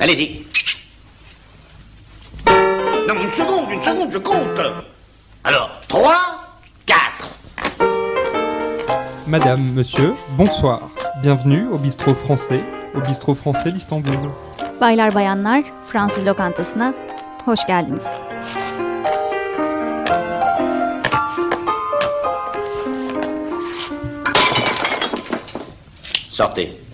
Allez-y. Non, une seconde, une seconde, je compte. Alors, 3, 4. Madame, monsieur, bonsoir. Bienvenue au bistrot français, au bistrot français d'Istanbul. Baylar bayanlar, Fransız lokantasına hoş geldiniz. Sortez.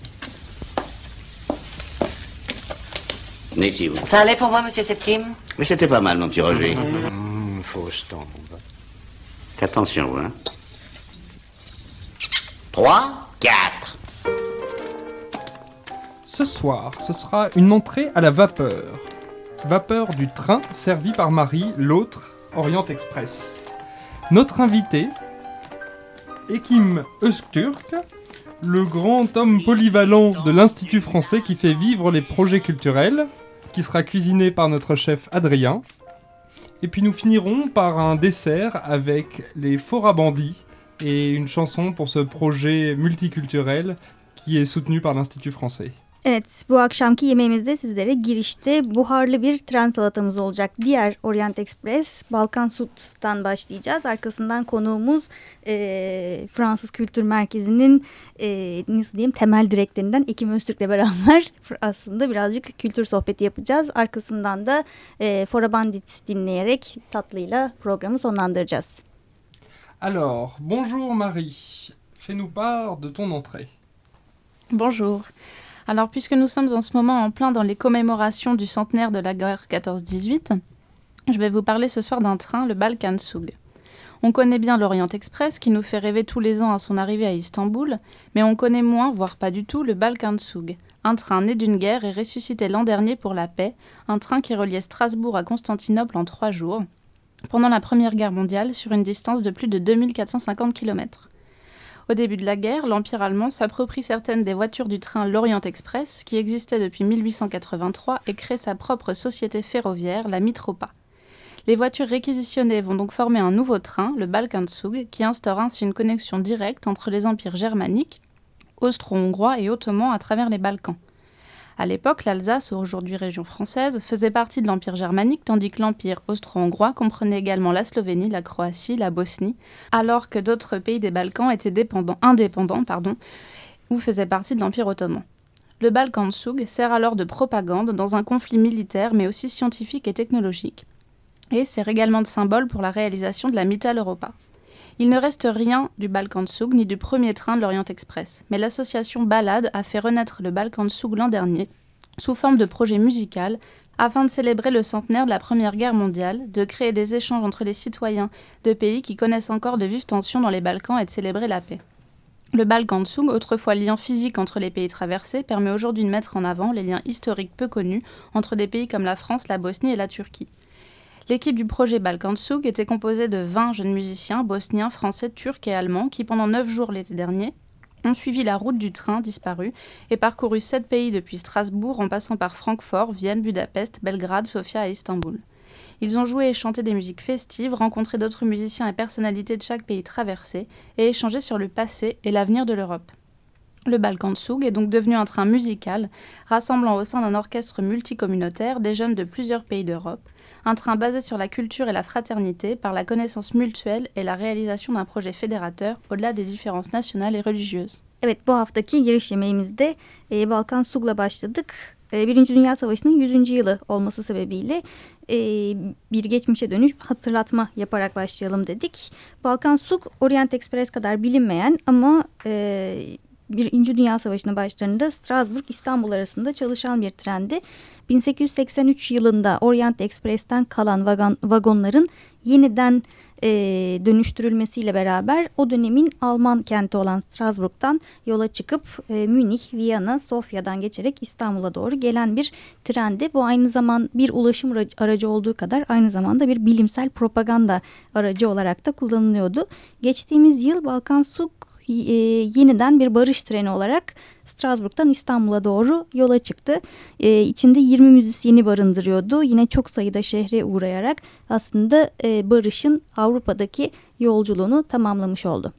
Ça allait pour moi, monsieur Septime Mais c'était pas mal, mon petit Roger. Mmh, fausse tombe. Attention, vous, hein. 3, 4. Ce soir, ce sera une entrée à la vapeur. Vapeur du train servi par Marie, l'autre, Orient Express. Notre invité, Ekim Öztürk, le grand homme polyvalent de l'Institut français qui fait vivre les projets culturels, qui sera cuisiné par notre chef Adrien. Et puis nous finirons par un dessert avec les Forabandis et une chanson pour ce projet multiculturel qui est soutenu par l'Institut français. Evet, bu akşamki yemeğimizde sizlere girişte buharlı bir tren salatamız olacak. Diğer Orient Express, Balkan Sut'tan başlayacağız. Arkasından konuğumuz e, Fransız Kültür Merkezi'nin e, nasıl diyeyim temel direklerinden Ekim Öztürk'le beraber aslında birazcık kültür sohbeti yapacağız. Arkasından da e, Fora Bandit dinleyerek tatlıyla programı sonlandıracağız. Alors, bonjour Marie, fais-nous part de ton entrée. Bonjour. Alors, puisque nous sommes en ce moment en plein dans les commémorations du centenaire de la guerre 14-18, je vais vous parler ce soir d'un train, le Balkan Sug. On connaît bien l'Orient Express qui nous fait rêver tous les ans à son arrivée à Istanbul, mais on connaît moins, voire pas du tout, le Balkan Sug, un train né d'une guerre et ressuscité l'an dernier pour la paix, un train qui reliait Strasbourg à Constantinople en trois jours, pendant la Première Guerre mondiale, sur une distance de plus de 2450 km. Au début de la guerre, l'Empire allemand s'approprie certaines des voitures du train L'Orient Express, qui existait depuis 1883, et crée sa propre société ferroviaire, la Mitropa. Les voitures réquisitionnées vont donc former un nouveau train, le Balkanzug, qui instaure ainsi une connexion directe entre les empires germaniques, austro-hongrois et ottomans à travers les Balkans. À l'époque, l'Alsace, aujourd'hui région française, faisait partie de l'Empire germanique, tandis que l'Empire austro-hongrois comprenait également la Slovénie, la Croatie, la Bosnie, alors que d'autres pays des Balkans étaient dépendants, indépendants ou faisaient partie de l'Empire ottoman. Le Balkansug sert alors de propagande dans un conflit militaire mais aussi scientifique et technologique, et sert également de symbole pour la réalisation de la Mittal Europa. Il ne reste rien du Balkansug ni du premier train de l'Orient Express, mais l'association Balade a fait renaître le Balkansug l'an dernier sous forme de projet musical afin de célébrer le centenaire de la Première Guerre mondiale, de créer des échanges entre les citoyens de pays qui connaissent encore de vives tensions dans les Balkans et de célébrer la paix. Le Balkansug, autrefois lien physique entre les pays traversés, permet aujourd'hui de mettre en avant les liens historiques peu connus entre des pays comme la France, la Bosnie et la Turquie. L'équipe du projet Balkansug était composée de 20 jeunes musiciens bosniens, français, turcs et allemands qui, pendant 9 jours l'été dernier, ont suivi la route du train disparu et parcouru 7 pays depuis Strasbourg en passant par Francfort, Vienne, Budapest, Belgrade, Sofia et Istanbul. Ils ont joué et chanté des musiques festives, rencontré d'autres musiciens et personnalités de chaque pays traversé et échangé sur le passé et l'avenir de l'Europe. Le Balkansug est donc devenu un train musical rassemblant au sein d'un orchestre multicommunautaire des jeunes de plusieurs pays d'Europe, un train basé sur la culture et la fraternité par la connaissance mutuelle et la réalisation d'un projet fédérateur au-delà des différences nationales et religieuses. Evet bu haftaki giriş yemeğimizde e, Balkan Sug'la başladık. E, Birinci Dünya Savaşı'nın 100. yılı olması sebebiyle e, bir geçmişe dönüş hatırlatma yaparak başlayalım dedik. Balkan Sug Orient Express kadar bilinmeyen ama e, Birinci Dünya Savaşı'nın başlarında Strasbourg İstanbul arasında çalışan bir trendi. 1883 yılında Orient Express'ten kalan vagon, vagonların yeniden e, dönüştürülmesiyle beraber o dönemin Alman kenti olan Strasbourg'dan yola çıkıp e, Münih, Viyana, Sofya'dan geçerek İstanbul'a doğru gelen bir trendi. Bu aynı zaman bir ulaşım aracı olduğu kadar aynı zamanda bir bilimsel propaganda aracı olarak da kullanılıyordu. Geçtiğimiz yıl Balkan Suk e, yeniden bir barış treni olarak Strasbourg'dan İstanbul'a doğru yola çıktı. E, içinde 20 müzisyeni barındırıyordu. Yine çok sayıda şehre uğrayarak aslında e, barışın Avrupa'daki yolculuğunu tamamlamış oldu.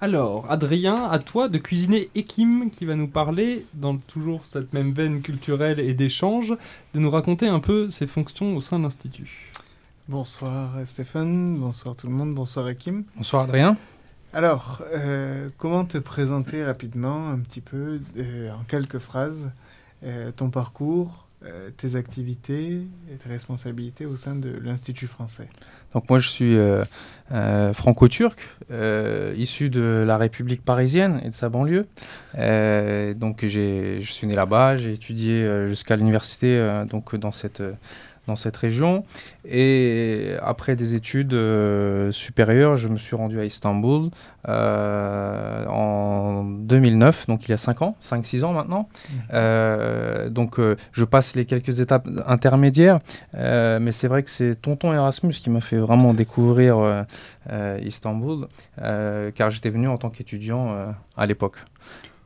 Alors, Adrien, à toi de cuisiner Ekim qui va nous parler, dans toujours cette même veine culturelle et d'échange, de nous raconter un peu ses fonctions au sein de l'Institut. Bonsoir Stéphane, bonsoir tout le monde, bonsoir Hakim. Bonsoir Adrien. Alors, euh, comment te présenter rapidement, un petit peu, euh, en quelques phrases, euh, ton parcours, tes activités et tes responsabilités au sein de l'Institut français? Donc moi je suis franco-turc, issu de la République parisienne et de sa banlieue. Donc je suis né là-bas, j'ai étudié jusqu'à l'université donc dans cette dans cette région et après des études euh, supérieures, je me suis rendu à Istanbul euh, en 2009, donc il y a 5 ans, 5-6 ans maintenant. Euh, donc je passe les quelques étapes intermédiaires, mais c'est vrai que c'est tonton Erasmus qui m'a fait vraiment découvrir Istanbul, car j'étais venu en tant qu'étudiant à l'époque.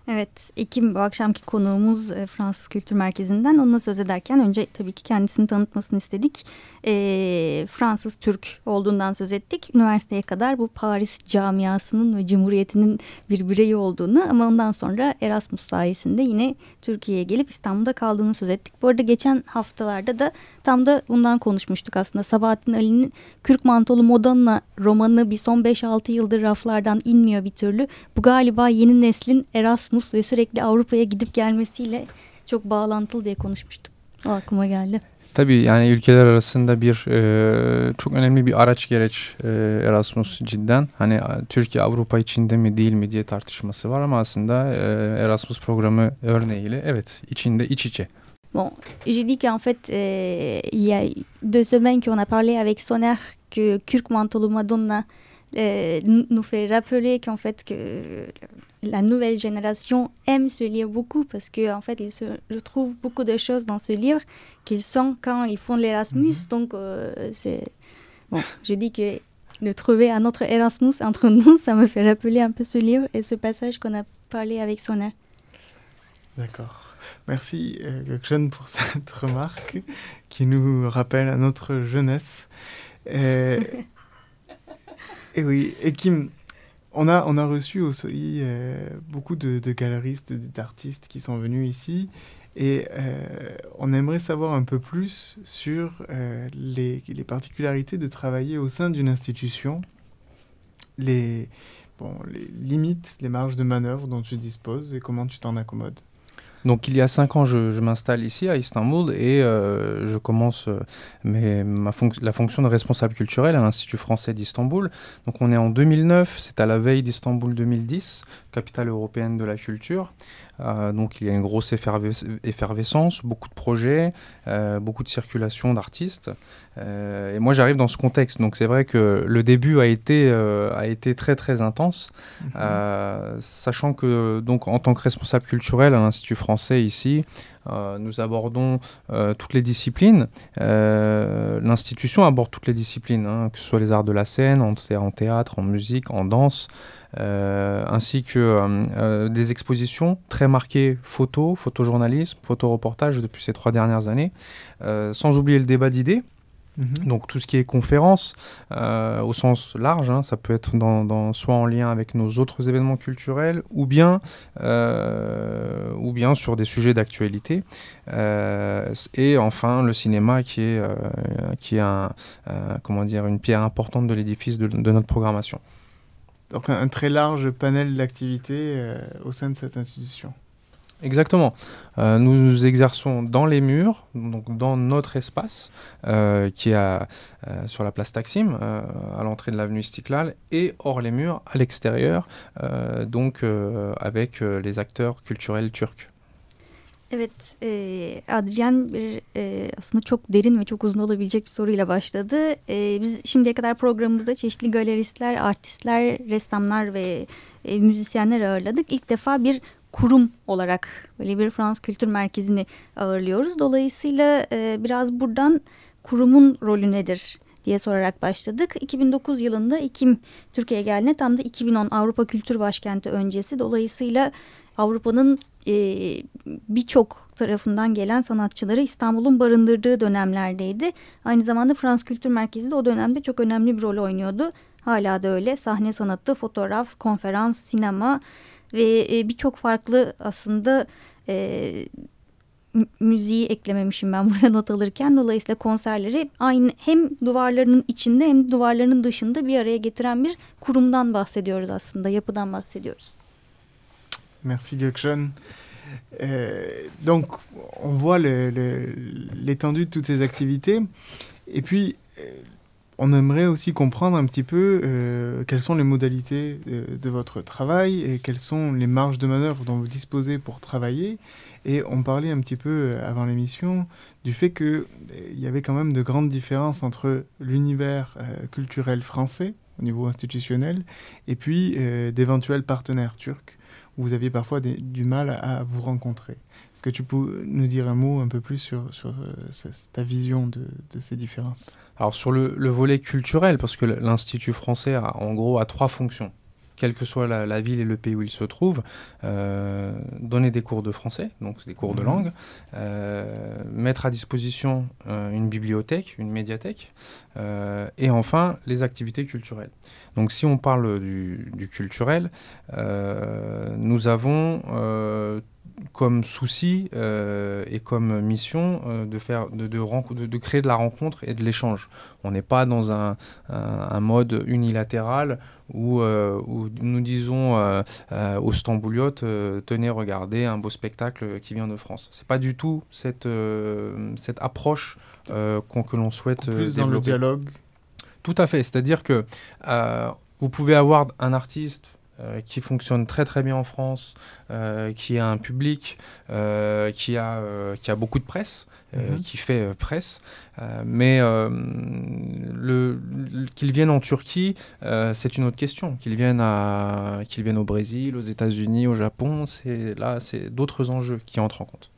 Evet, Ekim bu akşamki konuğumuz e, Fransız Kültür Merkezi'nden. Onunla söz ederken önce tabii ki kendisini tanıtmasını istedik. E, Fransız Türk olduğundan söz ettik. Üniversiteye kadar bu Paris camiasının ve cumhuriyetinin bir bireyi olduğunu ama ondan sonra Erasmus sayesinde yine Türkiye'ye gelip İstanbul'da kaldığını söz ettik. Bu arada geçen haftalarda da tam da bundan konuşmuştuk aslında. Sabahattin Ali'nin Kürk Mantolu Madonna romanı bir son 5-6 yıldır raflardan inmiyor bir türlü. Bu galiba yeni neslin Erasmus ve sürekli Avrupa'ya gidip gelmesiyle çok bağlantılı diye konuşmuştuk. O aklıma geldi. Tabii yani ülkeler arasında bir e, çok önemli bir araç gereç e, Erasmus cidden. Hani Türkiye Avrupa içinde mi değil mi diye tartışması var ama aslında e, Erasmus programı örneğiyle evet içinde iç içe. Bon, j'ai dit qu'en fait, euh, il y a deux semaines qu'on a parlé avec Soner que Kürk Mantolu Madonna euh, nous fait rappeler qu'en fait que la nouvelle génération aime ce livre beaucoup parce que en fait ils se retrouvent beaucoup de choses dans ce livre qu'ils sont quand ils font l'Erasmus. Donc euh, c'est bon, je dis que de trouver un autre Erasmus entre nous, ça me fait rappeler un peu ce livre et ce passage qu'on a parlé avec Soner. D'accord. Merci euh, Gökçen pour cette remarque qui nous rappelle à notre jeunesse. Euh, et oui, et Kim, on a, on a reçu au SOI euh, beaucoup de, de galeristes, d'artistes qui sont venus ici. Et on aimerait savoir un peu plus sur les, les particularités de travailler au sein d'une institution, les, bon, les limites, les marges de manœuvre dont tu disposes et comment tu t'en accommodes. Donc il y a cinq ans, je, je m'installe ici à Istanbul et euh, je commence euh, mes- ma fonc- la fonction de responsable culturel à l'Institut français d'Istanbul. Donc on est en 2009, c'est à la veille d'Istanbul 2010, capitale européenne de la culture. Euh, donc il y a une grosse efferves- effervescence, beaucoup de projets, euh, beaucoup de circulation d'artistes. Et moi j'arrive dans ce contexte, donc c'est vrai que le début a été, a été très très intense. Euh, sachant que donc en tant que responsable culturel à l'Institut français ici, euh, nous abordons euh, toutes les disciplines. Euh, L'institution aborde toutes les disciplines, hein, que ce soit les arts de la scène, en, en théâtre, en musique, en danse, ainsi que des expositions très marquées photo, photojournalisme, photoreportage depuis ces trois dernières années, sans oublier le débat d'idées. Mhm. Donc tout ce qui est conférence, euh, au sens large, hein, ça peut être dans, dans- soit en lien avec nos autres événements culturels, ou bien, euh, ou bien sur des sujets d'actualité. Euh, et enfin le cinéma qui est, euh, qui est un, euh, comment dire, une pierre importante de l'édifice de, de notre programmation. Donc un, un très large panel d'activités euh, au sein de cette institution. Exactement. Euh, nous nous exerçons dans les murs, donc dans notre espace, euh, qui est à- euh, sur la place Taksim, euh, à l'entrée de l'avenue Istiklal, et hors les murs, à l'extérieur, euh, donc euh, avec les acteurs culturels turcs. Evet, e, Adrian bir e, aslında çok derin ve çok uzun olabilecek bir soruyla başladı. E, biz şimdiye kadar programımızda çeşitli galeristler, artistler, ressamlar ve e, müzisyenler ağırladık. İlk defa bir kurum olarak böyle bir Fransız Kültür Merkezi'ni ağırlıyoruz. Dolayısıyla e, biraz buradan kurumun rolü nedir diye sorarak başladık. 2009 yılında Ekim Türkiye'ye geldiğinde tam da 2010 Avrupa Kültür Başkenti öncesi. Dolayısıyla Avrupa'nın e, birçok tarafından gelen sanatçıları İstanbul'un barındırdığı dönemlerdeydi. Aynı zamanda Fransız Kültür Merkezi de o dönemde çok önemli bir rol oynuyordu. hala da öyle. Sahne sanatı, fotoğraf, konferans, sinema ve e, birçok farklı aslında e, müziği eklememişim ben buraya not alırken. Dolayısıyla konserleri aynı hem duvarlarının içinde hem duvarlarının dışında bir araya getiren bir kurumdan bahsediyoruz aslında, yapıdan bahsediyoruz. Merci Gökçen. Euh, donc, on voit l'étendue de toutes ces activités. Et puis, euh, on aimerait aussi comprendre un petit peu euh, quelles sont les modalités de, de, votre travail et quelles sont les marges de manœuvre dont vous disposez pour travailler. Et on parlait un petit peu euh, avant l'émission du fait qu'il euh, y avait quand même de grandes différences entre l'univers euh, culturel français au niveau institutionnel et puis d'éventuels partenaires turcs où vous aviez parfois du mal à vous rencontrer. Est-ce que tu peux nous dire un mot un peu plus sur, sur ta vision de, de, ces différences? Alors sur le, le, volet culturel, parce que l'Institut français a en gros a trois fonctions quelle que soit la, ville et le pays où il se trouve, euh, donner des cours de français, donc des cours de mhm. langue, euh, mettre à disposition euh, une bibliothèque, une médiathèque, et enfin les activités culturelles. Donc si on parle du, du culturel, nous avons comme souci euh, et comme mission euh, de, faire, de, de, de, créer de la rencontre et de l'échange. On n'est pas dans un, un, mode unilatéral où, euh, où nous disons aux Stambouliotes tenez, regardez un beau spectacle qui vient de France. C'est pas du tout cette, cette approche que l'on souhaite Plus dans le dialogue Tout à fait. C'est-à-dire que vous pouvez avoir un artiste euh, qui fonctionne très très bien en France, euh, qui a un public, euh, qui, a, qui a beaucoup de presse. Mhm. qui fait presse. mais le, qu'ils viennent en Turquie, c'est une autre question. Qu'ils viennent, à, qu'ils viennent au Brésil, aux États-Unis, au Japon, c'est, là, c'est d'autres enjeux qui entrent en compte.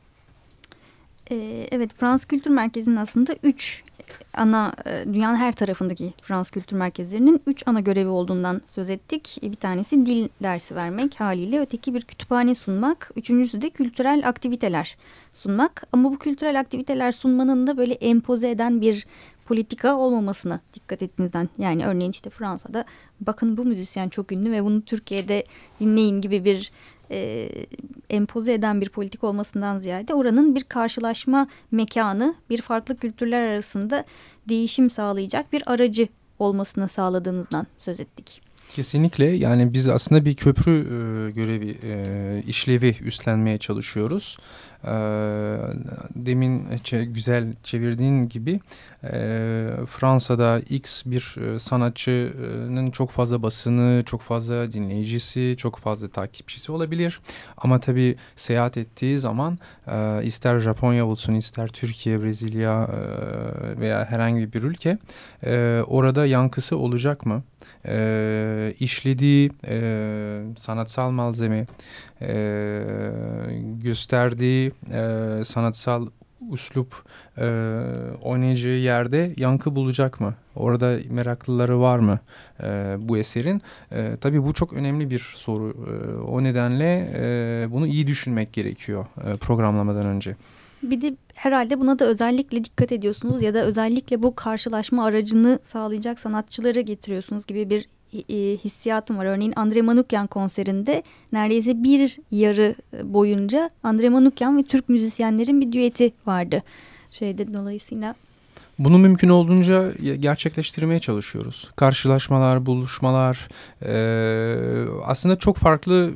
Evet, Fransız Kültür Merkezi'nin aslında üç ana e, dünyanın her tarafındaki Fransız kültür merkezlerinin üç ana görevi olduğundan söz ettik. E, bir tanesi dil dersi vermek haliyle, öteki bir kütüphane sunmak, üçüncüsü de kültürel aktiviteler sunmak. Ama bu kültürel aktiviteler sunmanın da böyle empoze eden bir politika olmamasına dikkat ettiğinizden. Yani örneğin işte Fransa'da bakın bu müzisyen çok ünlü ve bunu Türkiye'de dinleyin gibi bir e, empoze eden bir politik olmasından ziyade oranın bir karşılaşma mekanı, bir farklı kültürler arasında değişim sağlayacak bir aracı olmasını sağladığınızdan söz ettik. Kesinlikle yani biz aslında bir köprü e, görevi, e, işlevi üstlenmeye çalışıyoruz. E, demin güzel çevirdiğin gibi e, Fransa'da X bir e, sanatçının çok fazla basını, çok fazla dinleyicisi, çok fazla takipçisi olabilir. Ama tabii seyahat ettiği zaman e, ister Japonya olsun, ister Türkiye, Brezilya veya herhangi bir ülke orada yankısı olacak mı? e, işlediği e, sanatsal malzeme, e, gösterdiği e, sanatsal uslup e, oynayacağı yerde yankı bulacak mı? Orada meraklıları var mı e, bu eserin? E, tabii bu çok önemli bir soru. E, o nedenle e, bunu iyi düşünmek gerekiyor e, programlamadan önce. Bir de herhalde buna da özellikle dikkat ediyorsunuz ya da özellikle bu karşılaşma aracını sağlayacak sanatçıları getiriyorsunuz gibi bir hissiyatım var. Örneğin Andre Manukyan konserinde neredeyse bir yarı boyunca Andre Manukyan ve Türk müzisyenlerin bir düeti vardı. Şeyde dolayısıyla bunu mümkün olduğunca gerçekleştirmeye çalışıyoruz. Karşılaşmalar, buluşmalar aslında çok farklı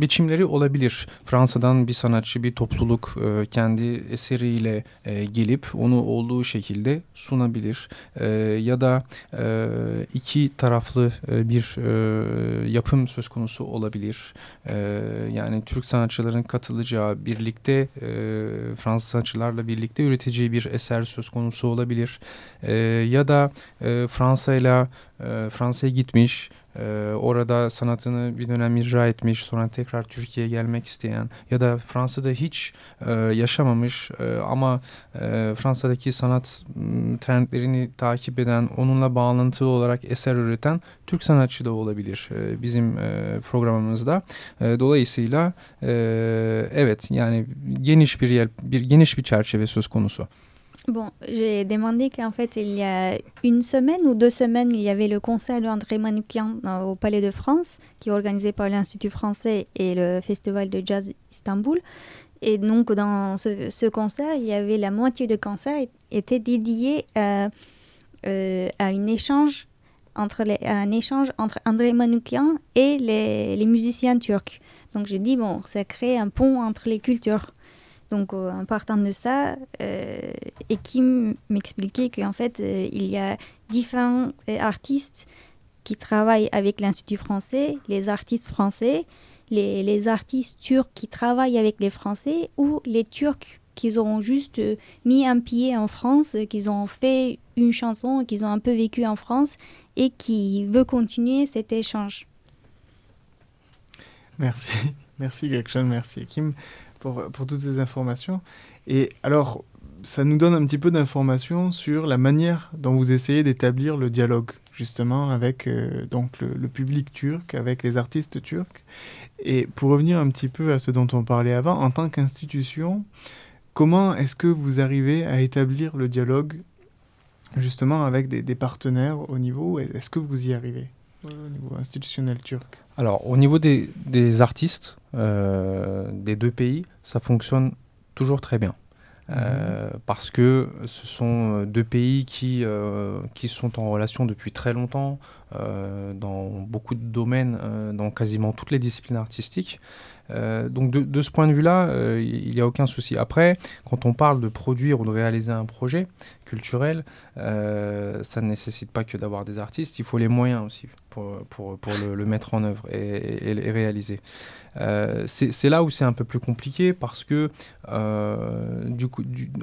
biçimleri olabilir. Fransa'dan bir sanatçı, bir topluluk kendi eseriyle gelip onu olduğu şekilde sunabilir. Ya da iki taraflı bir yapım söz konusu olabilir. Yani Türk sanatçıların katılacağı, birlikte Fransız sanatçılarla birlikte üreteceği bir eser söz konusu olabilir. E, ya da e, Fransa ile Fransa'ya gitmiş ee, orada sanatını bir dönem icra etmiş sonra tekrar Türkiye'ye gelmek isteyen ya da Fransa'da hiç e, yaşamamış e, ama e, Fransa'daki sanat trendlerini takip eden onunla bağlantılı olarak eser üreten Türk sanatçı da olabilir e, bizim e, programımızda. E, dolayısıyla e, evet yani geniş bir yer bir geniş bir çerçeve söz konusu. Bon, j'ai demandé qu'en fait, il y a une semaine ou deux semaines, il y avait le concert de André Manoukian au Palais de France, qui est organisé par l'Institut français et le Festival de Jazz Istanbul. Et donc, dans ce, concert, il y avait la moitié de concert était dédié à, euh, à un échange entre les, un échange entre André Manoukian et les, les musiciens turcs. Donc, je dis, bon, ça crée un pont entre les cultures. Donc, euh, en partant de ça, euh, Ekim m'expliquait qu'en fait, euh, il y a différents artistes qui travaillent avec l'Institut français, les artistes français, les, artistes turcs qui travaillent avec les Français ou les Turcs qui ont juste mis un pied en France, qui ont fait une chanson, qui ont un peu vécu en France et qui veut continuer cet échange. Merci, merci Gakshon, merci Kim pour, toutes ces informations. Et alors, ça nous donne un petit peu d'informations sur la manière dont vous essayez d'établir le dialogue justement avec euh, donc le, public turc, avec les artistes turcs. Et pour revenir un petit peu à ce dont on parlait avant, en tant qu'institution, comment est-ce que vous arrivez à établir le dialogue justement avec des, partenaires au niveau Est-ce que vous y arrivez au niveau institutionnel turc? Alors au niveau des, artistes des deux pays, ça fonctionne toujours très bien. Euh, parce que ce sont deux pays qui, euh, qui sont en relation depuis très longtemps, euh, dans beaucoup de domaines, euh, dans quasiment toutes les disciplines artistiques. Euh, donc de, ce point de vue-là, il n'y a aucun souci. Après, quand on parle de produire ou de réaliser un projet culturel, ça ne nécessite pas que d'avoir des artistes, il faut les moyens aussi pour, pour, pour le, mettre en œuvre et, réaliser. Euh, c'est là où c'est un peu plus compliqué parce que euh,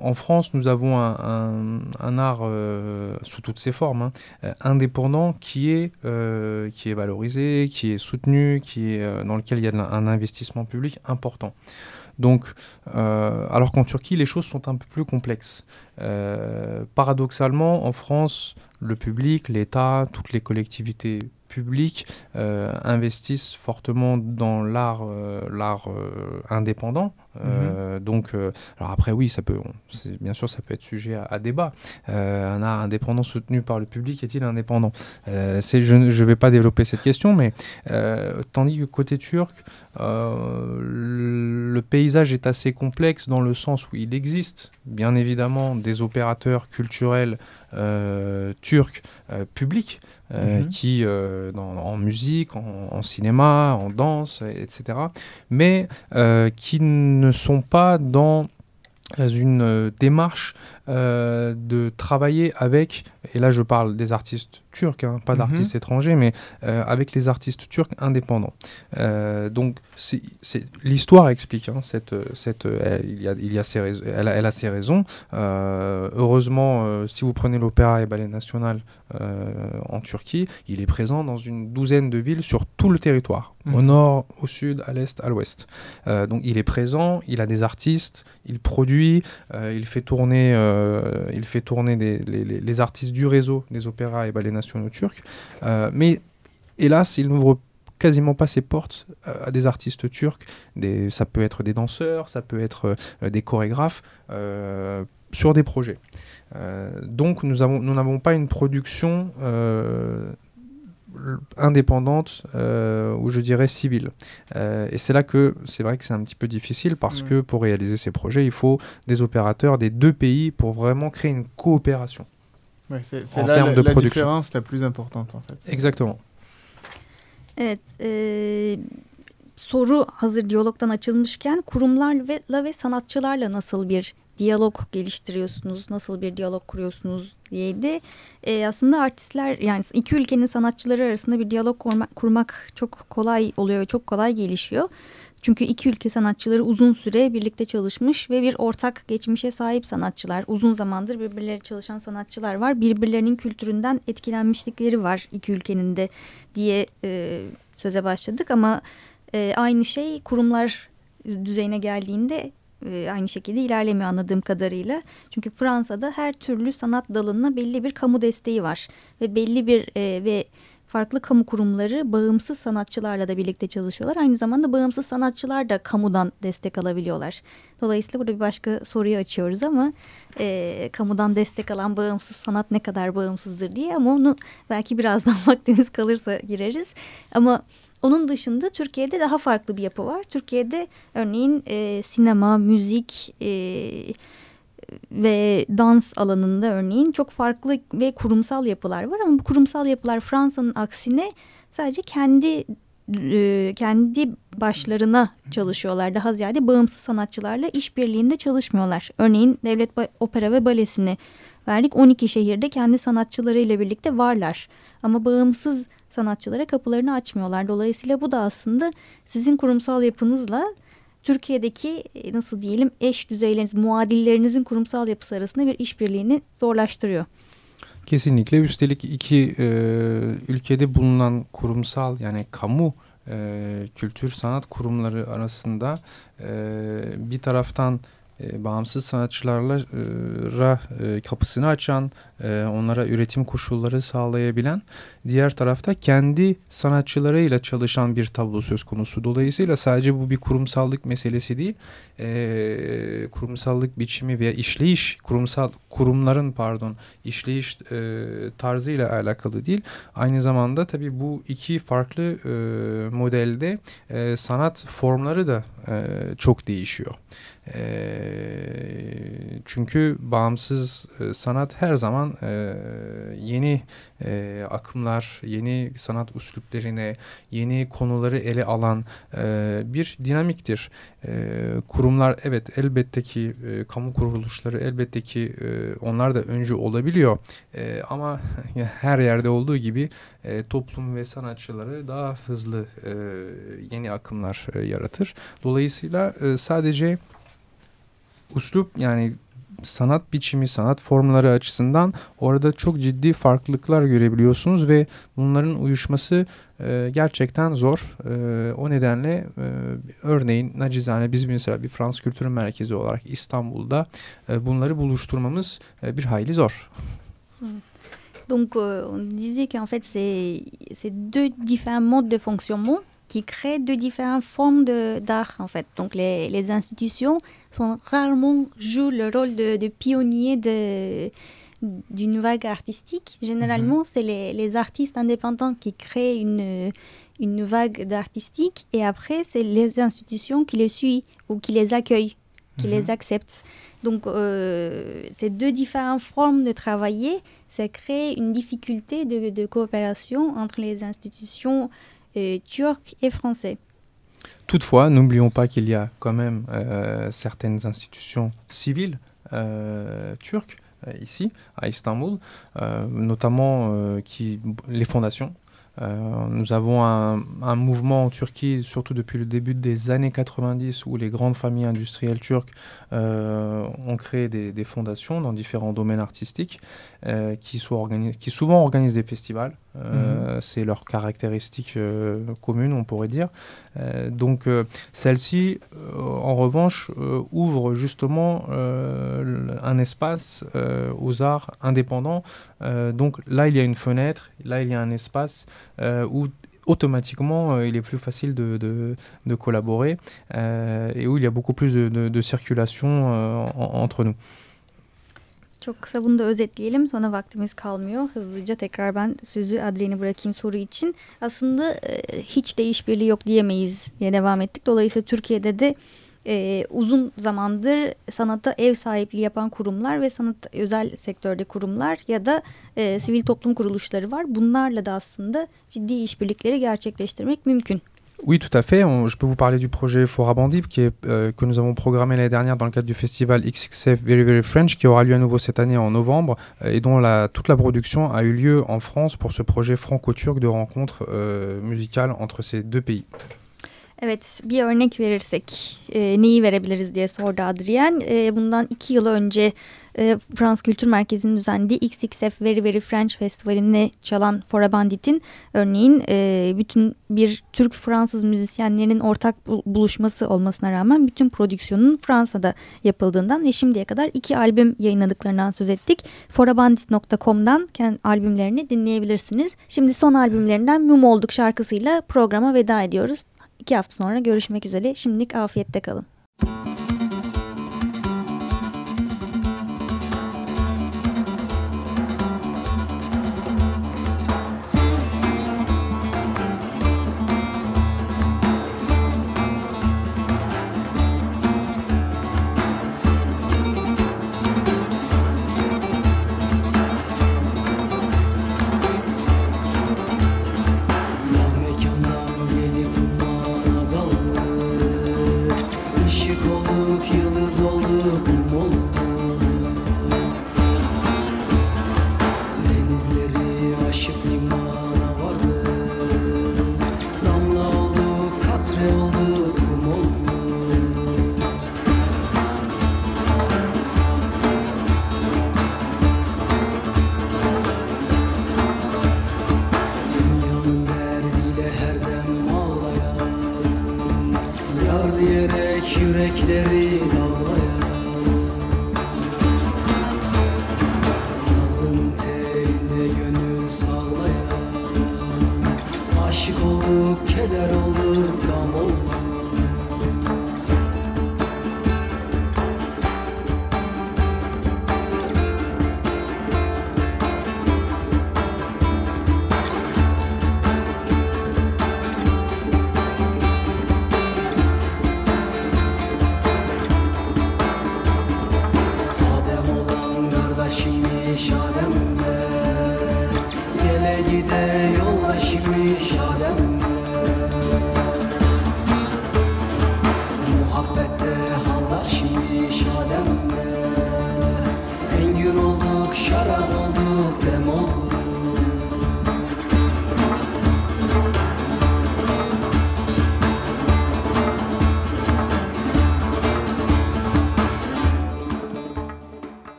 en France, nous avons un, art euh, sous toutes ses formes, hein, indépendant qui est, qui est valorisé, qui est soutenu, qui est, dans lequel il y a un investissement public important. Donc, euh, alors qu'en Turquie, les choses sont un peu plus complexes. Euh, paradoxalement, en France, le public, l'État, toutes les collectivités publics euh, investissent fortement dans l'art euh, l'art euh, indépendant. Mmh. donc alors après oui ça peut bien sûr ça peut être sujet à, à débat. Un art indépendant soutenu par le public est-il indépendant? Je ne vais pas développer cette question mais tandis que côté turc le paysage est assez complexe dans le sens où il existe bien évidemment des opérateurs culturels euh, turcs euh, publics euh, -hmm. qui, dans, en musique, en, en, cinéma, en danse, etc., mais qui ne sont pas dans une démarche euh, de travailler avec, et là je parle des artistes turcs, hein, pas d'artistes mm -hmm. étrangers, mais euh, avec les artistes turcs indépendants. Euh, donc l'histoire explique hein, cette, cette, elle, il, y a, il y a ses raisons, elle, a, elle a ses raisons. Euh, heureusement, euh, si vous prenez l'Opéra et Ballet National en Turquie, il est présent dans une douzaine de villes sur tout le territoire, au nord, au sud, à l'est, à l'ouest. donc il est présent, il a des artistes, il produit, il fait tourner euh, il fait tourner les, artistes du réseau des opéras et ballets nationaux turcs. Euh, mais hélas, il n'ouvre quasiment pas ses portes euh, à des artistes turcs. Ça peut être des danseurs, ça peut être des chorégraphes sur des projets. Donc nous n'avons pas une production indépendante euh, ou je dirais civile. Euh, et c'est là que c'est vrai que c'est un petit peu difficile parce mmh. que pour réaliser ces projets, il faut des opérateurs des deux pays pour vraiment créer une coopération. Ouais, c'est en là termes la, de la production. différence la plus importante en fait. Exactement. Evet, e, soru hazır diyalogdan açılmışken kurumlarla ve sanatçılarla nasıl bir diyalog geliştiriyorsunuz, nasıl bir diyalog kuruyorsunuz diyeydi. E, aslında artistler yani iki ülkenin sanatçıları arasında bir diyalog kurmak, kurmak çok kolay oluyor ve çok kolay gelişiyor. Çünkü iki ülke sanatçıları uzun süre birlikte çalışmış ve bir ortak geçmişe sahip sanatçılar. Uzun zamandır birbirleri çalışan sanatçılar var. Birbirlerinin kültüründen etkilenmişlikleri var iki ülkenin de diye e, söze başladık. Ama e, aynı şey kurumlar düzeyine geldiğinde e, aynı şekilde ilerlemiyor anladığım kadarıyla. Çünkü Fransa'da her türlü sanat dalına belli bir kamu desteği var ve belli bir e, ve farklı kamu kurumları bağımsız sanatçılarla da birlikte çalışıyorlar. Aynı zamanda bağımsız sanatçılar da kamudan destek alabiliyorlar. Dolayısıyla burada bir başka soruyu açıyoruz ama e, kamudan destek alan bağımsız sanat ne kadar bağımsızdır diye ama onu belki birazdan vaktimiz kalırsa gireriz. Ama onun dışında Türkiye'de daha farklı bir yapı var. Türkiye'de örneğin e, sinema, müzik e, ve dans alanında örneğin çok farklı ve kurumsal yapılar var. Ama bu kurumsal yapılar Fransa'nın aksine sadece kendi e, kendi başlarına çalışıyorlar. Daha ziyade bağımsız sanatçılarla işbirliğinde çalışmıyorlar. Örneğin Devlet Opera ve Balesi'ni verdik. 12 şehirde kendi sanatçılarıyla birlikte varlar. Ama bağımsız sanatçılara kapılarını açmıyorlar. Dolayısıyla bu da aslında sizin kurumsal yapınızla Türkiye'deki e, nasıl diyelim eş düzeyleriniz, muadillerinizin kurumsal yapısı arasında bir işbirliğini zorlaştırıyor. Kesinlikle. Üstelik iki e, ülkede bulunan kurumsal yani kamu e, kültür sanat kurumları arasında e, bir taraftan e, bağımsız sanatçılarla e, kapısını açan, e, onlara üretim koşulları sağlayabilen, diğer tarafta kendi sanatçılarıyla çalışan bir tablo söz konusu. Dolayısıyla sadece bu bir kurumsallık meselesi değil, e, kurumsallık biçimi veya işleyiş, kurumsal kurumların pardon işleyiş e, tarzıyla alakalı değil. Aynı zamanda tabii bu iki farklı e, modelde e, sanat formları da e, çok değişiyor. Çünkü bağımsız sanat her zaman yeni akımlar, yeni sanat üsluplerine, yeni konuları ele alan bir dinamiktir. Kurumlar evet elbette ki kamu kuruluşları elbette ki onlar da öncü olabiliyor. Ama her yerde olduğu gibi toplum ve sanatçıları daha hızlı yeni akımlar yaratır. Dolayısıyla e, sadece uslup yani sanat biçimi, sanat formları açısından orada çok ciddi farklılıklar görebiliyorsunuz ve bunların uyuşması e, gerçekten zor. E, o nedenle e, örneğin nacizane biz mesela bir Fransız Kültür Merkezi olarak İstanbul'da e, bunları buluşturmamız e, bir hayli zor. Donc euh, on disait qu'en fait c'est deux différents modes de fonctionnement qui créent deux différentes formes d'art en fait. Donc les, les, institutions sont rarement jouent le rôle de, de pionnier de d'une vague artistique. Généralement, mhm. c'est les, les, artistes indépendants qui créent une, une vague d'artistique et après, c'est les institutions qui les suivent ou qui les accueillent, qui les mhm. acceptent. Donc, euh, ces deux différentes formes de travailler, ça crée une difficulté de, de coopération entre les institutions euh, turc et français. Toutefois, n'oublions pas qu'il y a quand même euh, certaines institutions civiles euh, turques ici, à Istanbul, notamment qui, les fondations euh, nous avons un, mouvement en Turquie, surtout depuis le début des années 90, où les grandes familles industrielles turques euh, ont créé des, fondations dans différents domaines artistiques euh, qui, qui, souvent organisent des festivals. Mhm. C'est leur caractéristique commune, on pourrait dire. donc celle-ci, en revanche, ouvre justement un espace aux arts indépendants. donc là, il y a une fenêtre, là, il y a un espace euh, où automatiquement euh, il est plus facile de, de, de collaborer euh, et où il y a beaucoup plus de, de, de circulation euh, en, entre nous. Çok kısa bunu da özetleyelim sonra vaktimiz kalmıyor. Hızlıca tekrar ben sözü Adrien'e bırakayım soru için. Aslında e, hiç de işbirliği yok diyemeyiz diye devam ettik. Dolayısıyla Türkiye'de de e, uzun zamandır sanata ev sahipliği yapan kurumlar ve sanat özel sektörde kurumlar ya da e, sivil toplum kuruluşları var. Bunlarla da aslında ciddi işbirlikleri gerçekleştirmek mümkün. Oui, tout à fait. je peux vous parler du projet Forabandi qui est, euh, que nous avons programmé l'année dernière dans le cadre du festival XXF Very Very French qui aura lieu à nouveau cette année en novembre euh, et dont toute la production a eu lieu en France pour ce projet franco-turc de rencontre euh, musicale entre ces deux pays. E, Frans Kültür Merkezi'nin düzenlediği XXF Very Very French Festivali'nde çalan Fora Bandit'in örneğin e, bütün bir Türk-Fransız müzisyenlerinin ortak buluşması olmasına rağmen bütün prodüksiyonun Fransa'da yapıldığından ve şimdiye kadar iki albüm yayınladıklarından söz ettik. forabandit.com'dan kendi albümlerini dinleyebilirsiniz. Şimdi son albümlerinden Mum Olduk şarkısıyla programa veda ediyoruz. İki hafta sonra görüşmek üzere. Şimdilik afiyette kalın. yürekleri